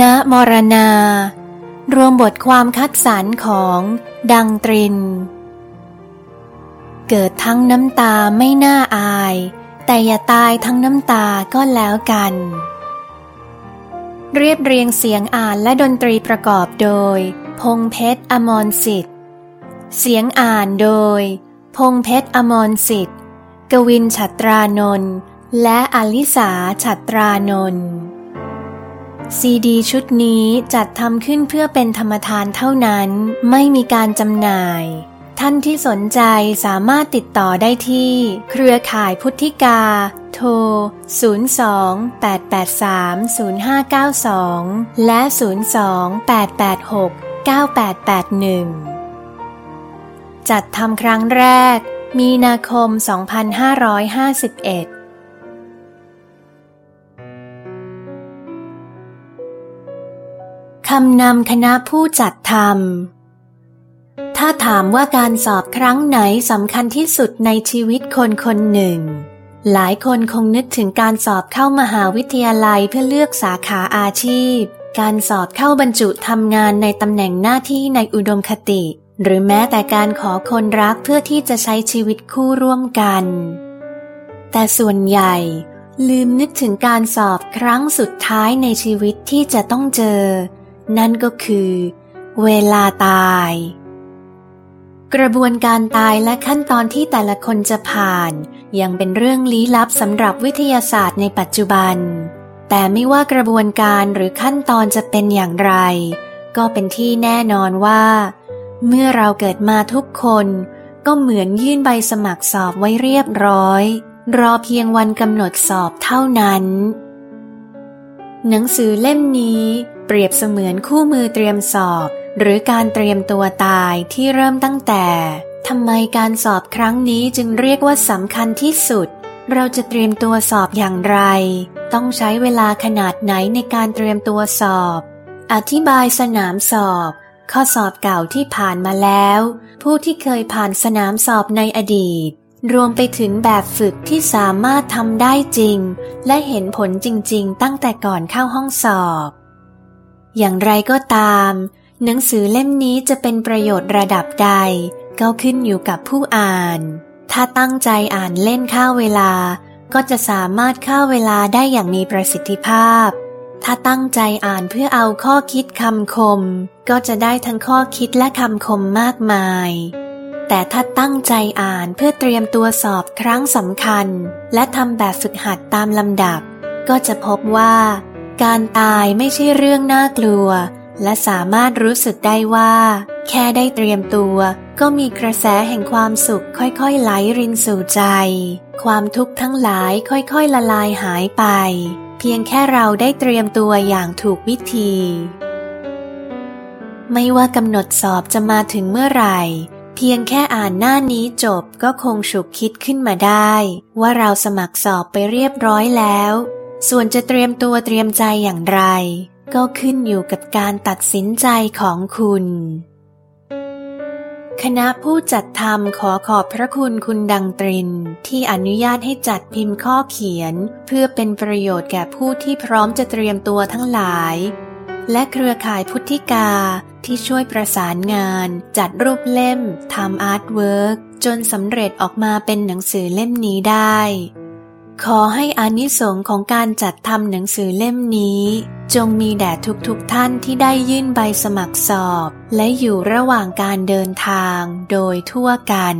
ณมรณา รวมบทความคัดสรรของดังตริน เกิดทั้งน้ำตาไม่น่าอาย แต่อย่าตายทั้งน้ำตาก็แล้วกัน เรียบเรียงเสียงอ่านและดนตรีประกอบโดย พงเพชรอมรสิทธิ์ เสียงอ่านโดย พงเพชรอมรสิทธิ์ กวินฉัตรานนท์และอลิสาฉัตรานนท์ ซีดีชุดนี้จัดทำขึ้นเพื่อเป็นธรรมทานเท่านั้น ไม่มีการจำหน่าย ท่านที่สนใจสามารถติดต่อได้ที่ เครือข่ายพุทธิกา โทร 02-883-0592 และ 02-886-9881 จัดทำครั้งแรก มีนาคม 2551 คำนำคณะผู้จัดทำถ้าถามว่าการสอบครั้งไหนสำคัญที่สุดในชีวิตคนคนหนึ่ง หลายคนคงนึกถึงการสอบเข้ามหาวิทยาลัยเพื่อเลือกสาขาอาชีพ การสอบเข้าบรรจุทำงานในตำแหน่งหน้าที่ในอุดมคติ หรือแม้แต่การขอคนรักเพื่อที่จะใช้ชีวิตคู่ร่วมกัน แต่ส่วนใหญ่ลืมนึกถึงการสอบครั้งสุดท้ายในชีวิตที่จะต้องเจอ นั่นก็คือ เวลาตาย กระบวนการตายและขั้นตอนที่แต่ละคนจะผ่าน ยังเป็นเรื่องลี้ลับสำหรับวิทยาศาสตร์ในปัจจุบัน แต่ไม่ว่ากระบวนการหรือขั้นตอนจะเป็นอย่างไร ก็เป็นที่แน่นอนว่า เมื่อเราเกิดมาทุกคนก็เหมือนยื่นใบสมัครสอบไว้เรียบร้อย รอเพียงวันกำหนดสอบเท่านั้น หนังสือเล่มนี้ เปรียบเสมือนคู่มือเตรียมสอบ หรือการเตรียมตัวตายที่เริ่มตั้งแต่ทำไมการสอบครั้งนี้จึงเรียกว่าสำคัญที่สุด เราจะเตรียมตัวสอบอย่างไร ต้องใช้เวลาขนาดไหนในการเตรียมตัวสอบ อธิบายสนามสอบ ข้อสอบเก่าที่ผ่านมาแล้ว ผู้ที่เคยผ่านสนามสอบในอดีต รวมไปถึงแบบฝึกที่สามารถทำได้จริง และเห็นผลจริง ๆ ตั้งแต่ก่อนเข้าห้องสอบ อย่างไรก็ตาม หนังสือเล่มนี้จะเป็นประโยชน์ระดับใด ก็ขึ้นอยู่กับผู้อ่าน ถ้าตั้งใจอ่านเล่นข้าเวลา ก็จะสามารถฆ่าเวลาได้อย่างมีประสิทธิภาพ ถ้าตั้งใจอ่านเพื่อเอาข้อคิดคำคม ก็จะได้ทั้งข้อคิดและคำคมมากมาย แต่ถ้าตั้งใจอ่านเพื่อเตรียมตัวสอบครั้งสำคัญ และทำแบบฝึกหัดตามลำดับ ก็จะพบว่า การตายไม่ใช่เรื่องน่ากลัว และสามารถรู้สึกได้ว่า แค่ได้เตรียมตัวก็มีกระแสแห่งความสุขค่อยๆไหลรินสู่ใจ ความทุกข์ทั้งหลายค่อยๆละลายหายไป เพียงแค่เราได้เตรียมตัวอย่างถูกวิธี ไม่ว่ากำหนดสอบจะมาถึงเมื่อไหร่ เพียงแค่อ่านหน้านี้จบก็คงฉุกคิดขึ้นมาได้ ว่าเราสมัครสอบไปเรียบร้อยแล้ว ส่วนจะเตรียมตัวเตรียมใจอย่างไร ก็ขึ้นอยู่กับการตัดสินใจของคุณ คณะผู้จัดทำขอขอบพระคุณคุณดังตริน ที่อนุญาตให้จัดพิมพ์ข้อเขียน เพื่อเป็นประโยชน์แก่ผู้ที่พร้อมจะเตรียมตัวทั้งหลาย และเครือข่ายพุทธิกาที่ช่วยประสานงาน จัดรูปเล่มทำอาร์ตเวิร์กจนสำเร็จออกมาเป็นหนังสือเล่มนี้ได้ ขอให้อานิสงส์ของการจัดทำหนังสือเล่มนี้ จงมีแด่ทุกๆทท่านที่ได้ยื่นใบสมัครสอบ และอยู่ระหว่างการเดินทางโดยทั่วกัน